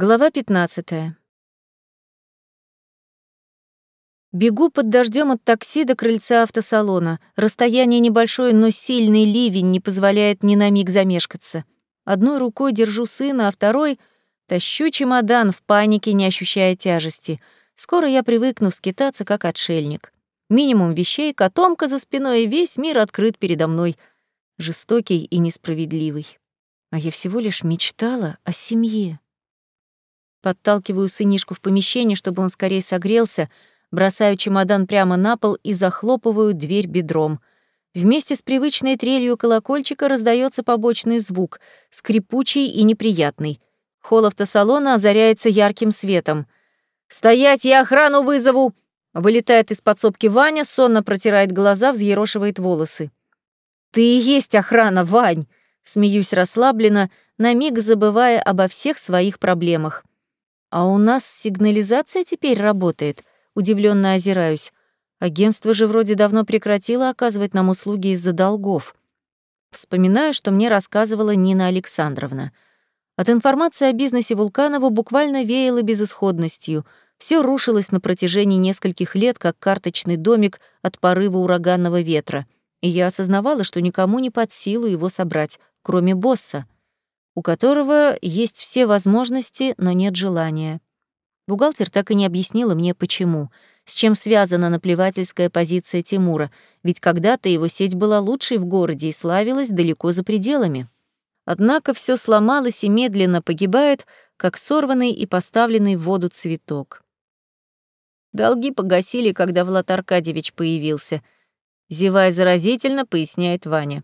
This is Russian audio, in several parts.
Глава 15. Бегу под дождем от такси до крыльца автосалона. Расстояние небольшое, но сильный ливень не позволяет ни на миг замешкаться. Одной рукой держу сына, а второй тащу чемодан в панике, не ощущая тяжести. Скоро я привыкну скитаться как отшельник. Минимум вещей, котомка за спиной, и весь мир открыт передо мной. Жестокий и несправедливый. А я всего лишь мечтала о семье. Подталкиваю сынишку в помещение, чтобы он скорее согрелся, бросаю чемодан прямо на пол и захлопываю дверь бедром. Вместе с привычной трелью колокольчика раздается побочный звук, скрипучий и неприятный. Холл автосалона озаряется ярким светом. «Стоять, я охрану вызову!» Вылетает из подсобки Ваня, сонно протирает глаза, взъерошивает волосы. «Ты и есть охрана, Вань!» Смеюсь расслабленно, на миг забывая обо всех своих проблемах. «А у нас сигнализация теперь работает?» Удивленно озираюсь. Агентство же вроде давно прекратило оказывать нам услуги из-за долгов. Вспоминаю, что мне рассказывала Нина Александровна. От информации о бизнесе Вулканова буквально веяло безысходностью. Все рушилось на протяжении нескольких лет, как карточный домик от порыва ураганного ветра. И я осознавала, что никому не под силу его собрать, кроме босса — у которого есть все возможности, но нет желания. Бухгалтер так и не объяснила мне, почему, с чем связана наплевательская позиция Тимура, ведь когда-то его сеть была лучшей в городе и славилась далеко за пределами. Однако все сломалось и медленно погибает, как сорванный и поставленный в воду цветок. Долги погасили, когда Влад Аркадьевич появился. Зевая заразительно, поясняет Ваня.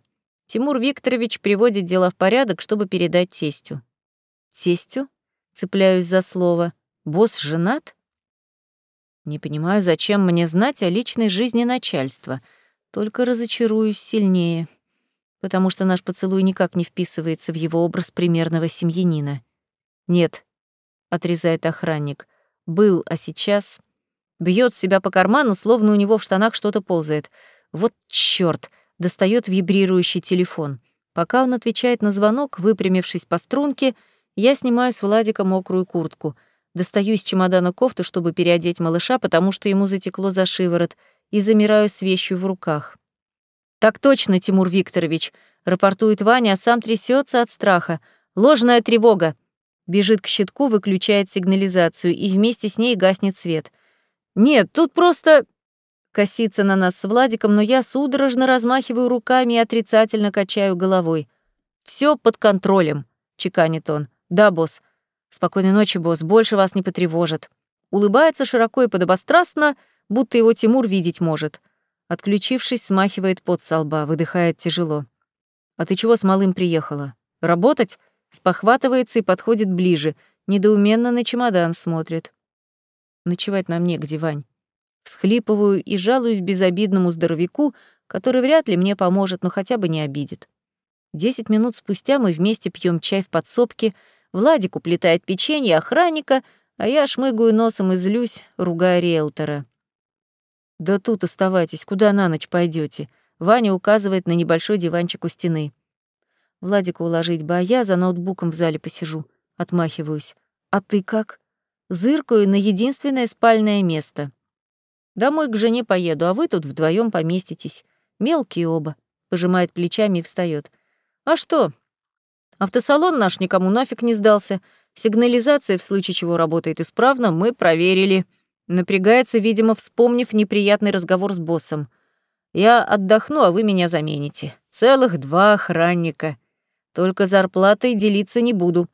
Тимур Викторович приводит дела в порядок, чтобы передать тестю. Тестю? Цепляюсь за слово. Босс женат? Не понимаю, зачем мне знать о личной жизни начальства. Только разочаруюсь сильнее, потому что наш поцелуй никак не вписывается в его образ примерного семьянина. Нет, отрезает охранник. Был, а сейчас бьет себя по карману, словно у него в штанах что-то ползает. Вот чёрт! Достает вибрирующий телефон. Пока он отвечает на звонок, выпрямившись по струнке, я снимаю с Владика мокрую куртку, достаю из чемодана кофту, чтобы переодеть малыша, потому что ему затекло за шиворот, и замираю с вещью в руках. «Так точно, Тимур Викторович», — рапортует Ваня, а сам трясется от страха. «Ложная тревога!» Бежит к щитку, выключает сигнализацию, и вместе с ней гаснет свет. «Нет, тут просто...» косится на нас с Владиком, но я судорожно размахиваю руками и отрицательно качаю головой. Все под контролем», — чеканит он. «Да, босс. Спокойной ночи, босс. Больше вас не потревожат». Улыбается широко и подобострастно, будто его Тимур видеть может. Отключившись, смахивает пот со лба, выдыхает тяжело. «А ты чего с малым приехала? Работать?» Спохватывается и подходит ближе, недоуменно на чемодан смотрит. «Ночевать нам негде, Вань. Всхлипываю и жалуюсь безобидному здоровяку, который вряд ли мне поможет, но хотя бы не обидит. Десять минут спустя мы вместе пьем чай в подсобке, Владик уплетает печенье охранника, а я шмыгаю носом и злюсь, ругая риэлтора. «Да тут оставайтесь, куда на ночь пойдете? Ваня указывает на небольшой диванчик у стены. Владика уложить бы, а я за ноутбуком в зале посижу. Отмахиваюсь. «А ты как?» Зыркаю на единственное спальное место. Домой к жене поеду, а вы тут вдвоем поместитесь. Мелкие оба. Пожимает плечами и встает. А что? Автосалон наш никому нафиг не сдался. Сигнализация в случае чего работает исправно, мы проверили. Напрягается, видимо, вспомнив неприятный разговор с боссом. Я отдохну, а вы меня замените. Целых два охранника. Только зарплатой делиться не буду,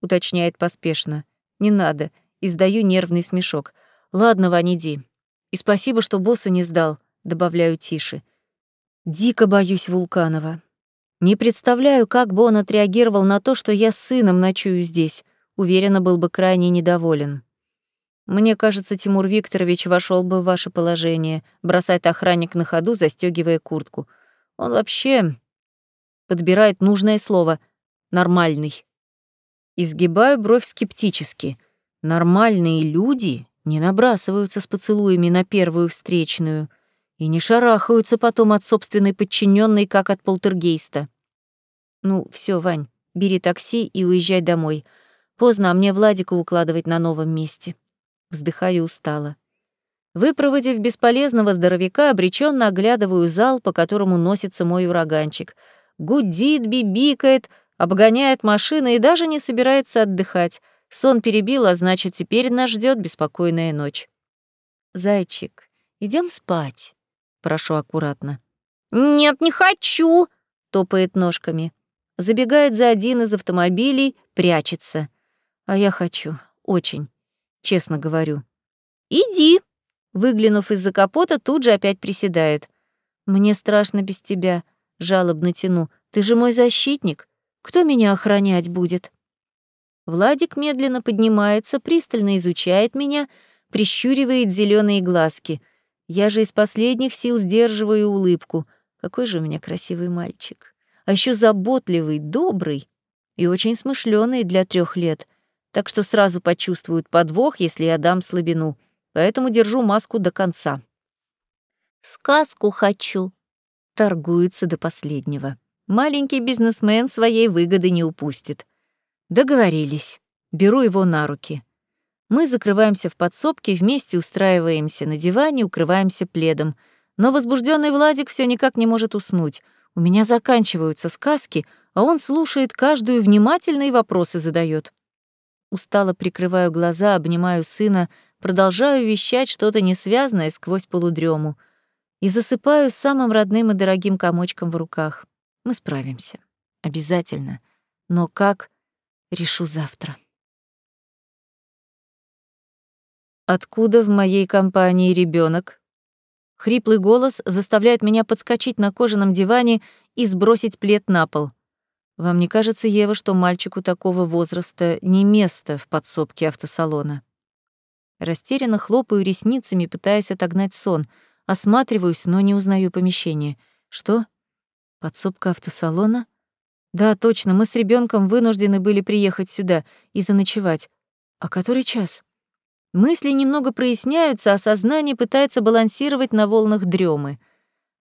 уточняет поспешно. Не надо, издаю нервный смешок. Ладно, Вань, иди. И спасибо, что босса не сдал, добавляю тише. Дико боюсь Вулканова. Не представляю, как бы он отреагировал на то, что я с сыном ночую здесь. Уверенно был бы крайне недоволен. Мне кажется, Тимур Викторович вошел бы в ваше положение, бросает охранник на ходу, застегивая куртку. Он вообще подбирает нужное слово «нормальный». Изгибаю бровь скептически. Нормальные люди не набрасываются с поцелуями на первую встречную и не шарахаются потом от собственной подчиненной, как от полтергейста. Ну, все, Вань, бери такси и уезжай домой. Поздно, а мне Владика укладывать на новом месте. Вздыхаю устало. Выпроводив бесполезного здоровяка, обреченно оглядываю зал, по которому носится мой ураганчик. Гудит, бибикает, обгоняет машины и даже не собирается отдыхать. Сон перебил, а значит, теперь нас ждет беспокойная ночь. «Зайчик, идем спать», — прошу аккуратно. «Нет, не хочу», — топает ножками. Забегает за один из автомобилей, прячется. А я хочу, очень, честно говорю. «Иди», Выглянув из-за капота, тут же опять приседает. «Мне страшно без тебя», — жалобно тяну. «Ты же мой защитник. Кто меня охранять будет?» Владик медленно поднимается, пристально изучает меня, прищуривает зеленые глазки. Я же из последних сил сдерживаю улыбку. Какой же у меня красивый мальчик. А еще заботливый, добрый и очень смышленый для трех лет. Так что сразу почувствуют подвох, если я дам слабину поэтому держу маску до конца. «Сказку хочу», — торгуется до последнего. Маленький бизнесмен своей выгоды не упустит. Договорились. Беру его на руки. Мы закрываемся в подсобке, вместе устраиваемся на диване, укрываемся пледом. Но возбужденный Владик все никак не может уснуть. У меня заканчиваются сказки, а он слушает каждую внимательно и вопросы задает. Устало прикрываю глаза, обнимаю сына, продолжаю вещать что-то несвязное сквозь полудрему и засыпаю самым родным и дорогим комочком в руках. Мы справимся. Обязательно. Но как, решу завтра. Откуда в моей компании ребенок? Хриплый голос заставляет меня подскочить на кожаном диване и сбросить плед на пол. Вам не кажется, Ева, что мальчику такого возраста не место в подсобке автосалона? Растерянно хлопаю ресницами, пытаясь отогнать сон. Осматриваюсь, но не узнаю помещение. Что? Подсобка автосалона? Да, точно, мы с ребенком вынуждены были приехать сюда и заночевать. А который час? Мысли немного проясняются, а сознание пытается балансировать на волнах дремы.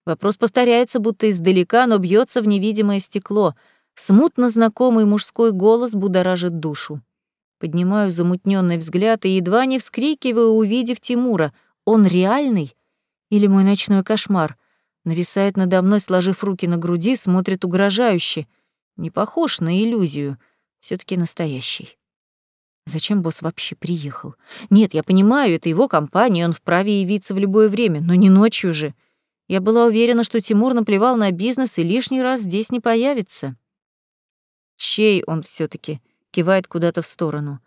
Вопрос повторяется, будто издалека, но бьется в невидимое стекло. Смутно знакомый мужской голос будоражит душу. Поднимаю замутненный взгляд и едва не вскрикиваю, увидев Тимура. Он реальный? Или мой ночной кошмар? Нависает надо мной, сложив руки на груди, смотрит угрожающе. Не похож на иллюзию. все таки настоящий. Зачем босс вообще приехал? Нет, я понимаю, это его компания, он вправе явиться в любое время, но не ночью же. Я была уверена, что Тимур наплевал на бизнес и лишний раз здесь не появится. Чей он все таки кивает куда-то в сторону.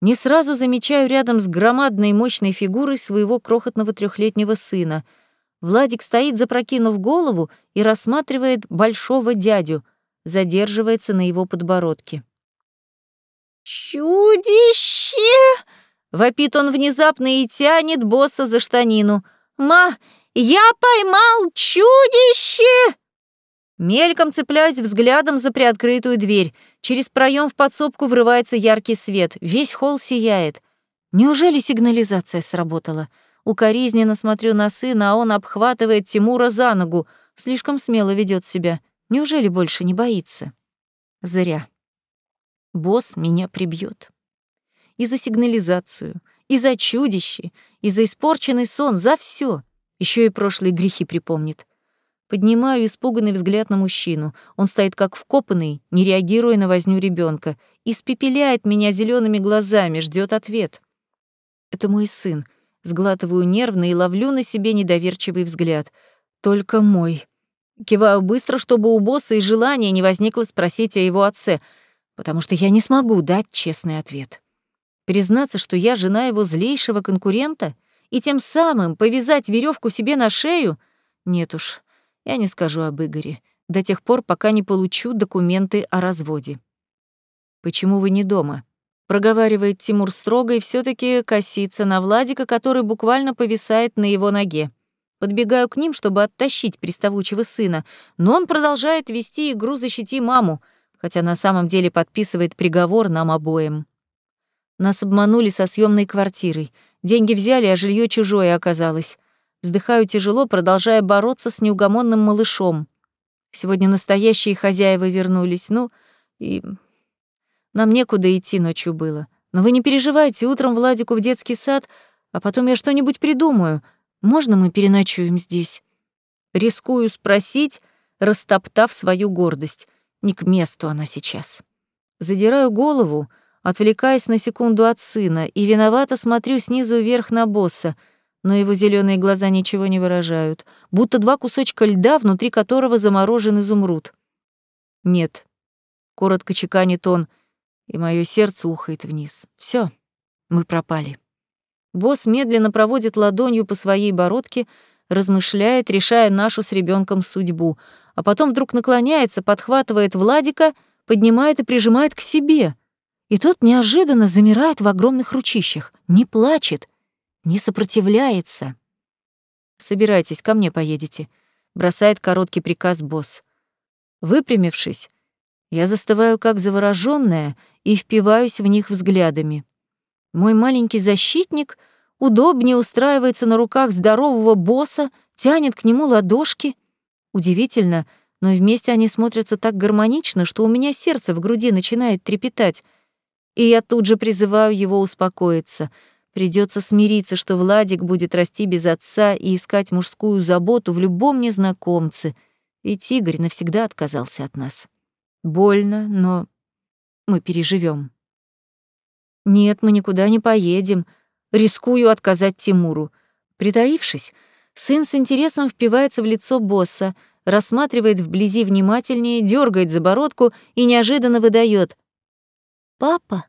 Не сразу замечаю рядом с громадной мощной фигурой своего крохотного трехлетнего сына. Владик стоит, запрокинув голову, и рассматривает большого дядю, задерживается на его подбородке. «Чудище!» — вопит он внезапно и тянет босса за штанину. «Ма, я поймал чудище!» Мельком цепляюсь взглядом за приоткрытую дверь. Через проем в подсобку врывается яркий свет. Весь холл сияет. Неужели сигнализация сработала? Укоризненно смотрю на сына, а он обхватывает Тимура за ногу. Слишком смело ведет себя. Неужели больше не боится? Зря. Босс меня прибьет. И за сигнализацию, и за чудище, и за испорченный сон, за все. Еще и прошлые грехи припомнит. Поднимаю испуганный взгляд на мужчину. Он стоит как вкопанный, не реагируя на возню ребенка, испепеляет меня зелеными глазами, ждет ответ. Это мой сын. Сглатываю нервно и ловлю на себе недоверчивый взгляд. Только мой. Киваю быстро, чтобы у босса и желания не возникло спросить о его отце, потому что я не смогу дать честный ответ. Признаться, что я жена его злейшего конкурента, и тем самым повязать веревку себе на шею? Нет уж, я не скажу об Игоре до тех пор, пока не получу документы о разводе. «Почему вы не дома?» проговаривает Тимур строго и все таки косится на Владика, который буквально повисает на его ноге. Подбегаю к ним, чтобы оттащить приставучего сына, но он продолжает вести игру «Защити маму», хотя на самом деле подписывает приговор нам обоим. Нас обманули со съемной квартирой. Деньги взяли, а жилье чужое оказалось. Вздыхаю тяжело, продолжая бороться с неугомонным малышом. Сегодня настоящие хозяева вернулись, ну и... Нам некуда идти ночью было. Но вы не переживайте, утром Владику в детский сад, а потом я что-нибудь придумаю. Можно мы переночуем здесь? Рискую спросить, растоптав свою гордость. Не к месту она сейчас. Задираю голову, отвлекаясь на секунду от сына, и виновато смотрю снизу вверх на босса, но его зеленые глаза ничего не выражают, будто два кусочка льда, внутри которого заморожен изумруд. Нет. Коротко чеканит он, и мое сердце ухает вниз. Все, мы пропали. Босс медленно проводит ладонью по своей бородке, размышляет, решая нашу с ребенком судьбу, а потом вдруг наклоняется, подхватывает Владика, поднимает и прижимает к себе. И тот неожиданно замирает в огромных ручищах, не плачет, не сопротивляется. «Собирайтесь, ко мне поедете», — бросает короткий приказ босс. Выпрямившись, я застываю как заворожённая и впиваюсь в них взглядами. Мой маленький защитник удобнее устраивается на руках здорового босса, тянет к нему ладошки. Удивительно, но вместе они смотрятся так гармонично, что у меня сердце в груди начинает трепетать. И я тут же призываю его успокоиться. Придется смириться, что Владик будет расти без отца и искать мужскую заботу в любом незнакомце. Ведь Игорь навсегда отказался от нас. Больно, но мы переживем. Нет, мы никуда не поедем. Рискую отказать Тимуру. Притаившись, сын с интересом впивается в лицо босса, рассматривает вблизи внимательнее, дергает за бородку и неожиданно выдает: "Папа".